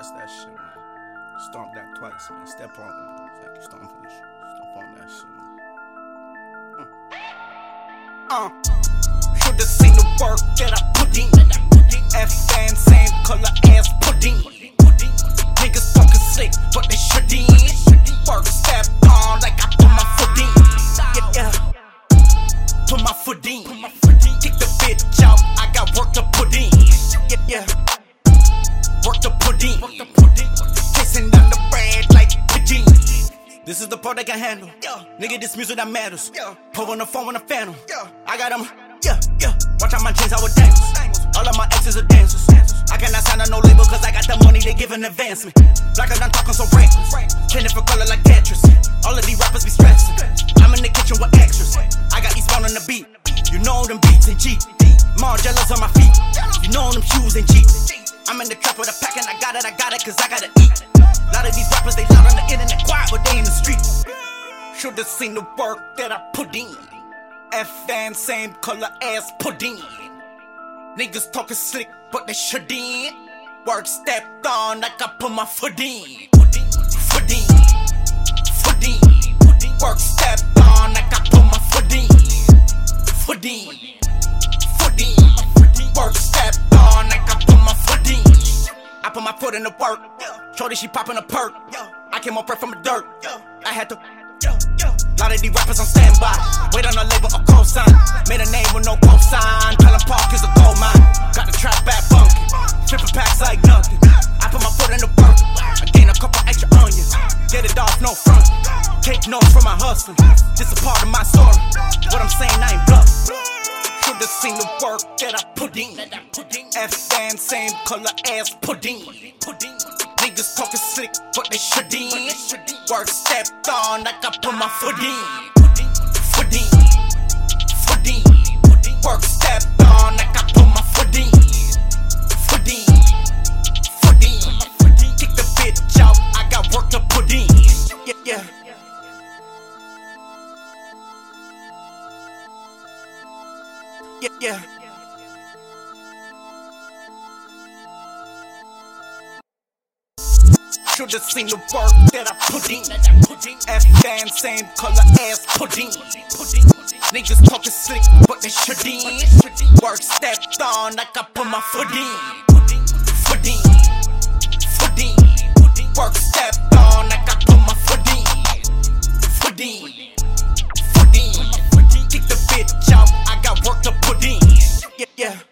press that shit, man. Stomp that twice, man. Step on it. It's like you stomp on, stomp on that shit, man. Uh, shoulda seen the work that I put in. F same, same color. This is the part they can handle. Yeah. Nigga, this music that matters. Yeah. Pull on the phone with a phantom. Yeah. I got them. Yeah, yeah. Watch out my jeans, I would dance. All of my exes are dancers. I cannot sign on no label cause I got the money, they give an advancement. Blacker than talking so reckless. Changing for color like Tetris. All of these rappers be stressing. I'm in the kitchen with extras. I got Eastbound on the beat. You know them beats and G. More jealous on my feet. You know them shoes and G. I'm in the trap with a pack and I got it, I got it cause I gotta eat. A lot of these rappers, they Should've seen the work that I put in. F and same color as pudding. Niggas talking slick, but they shouldn't. Work stepped on like I put my foot in. Foot in. Foot in. Work stepped on like I put my foot in. Foot in. Foot in. Work stepped on like I put my foot in. I put my foot in the work. Shorty, she popping a perk. I came up right from the dirt. I had to. Lot of these rappers on standby. Wait on a label or cosign. Made a name with no cosign. Pelham Park is a gold mine. Got the trap back funky. Tripping packs like nothing. I put my foot in the work. I gain a couple extra onions. Get it off, no front. Take notes from my hustle. This a part of my story. What I'm saying, I ain't bluff. Should've seen the work that I put in. F and same color as pudding. Niggas talking slick, but they shouldn't. Work stepped on I put my foot in. Foot in. Foot in. Work stepped on I put my foot in. Foot in. Foot in. Kick the bitch out, I got work to put in. Yeah, yeah. Yeah, yeah. Should've seen the work that I put in. And same color as pudding. Niggas talking slick, but they shouldn't. Work stepped on like I put my foot in. Foot in. Foot in. Work stepped on like I put my foot in. Foot in. Foot in. Kick the bitch out, I got work to put in. Yeah, yeah.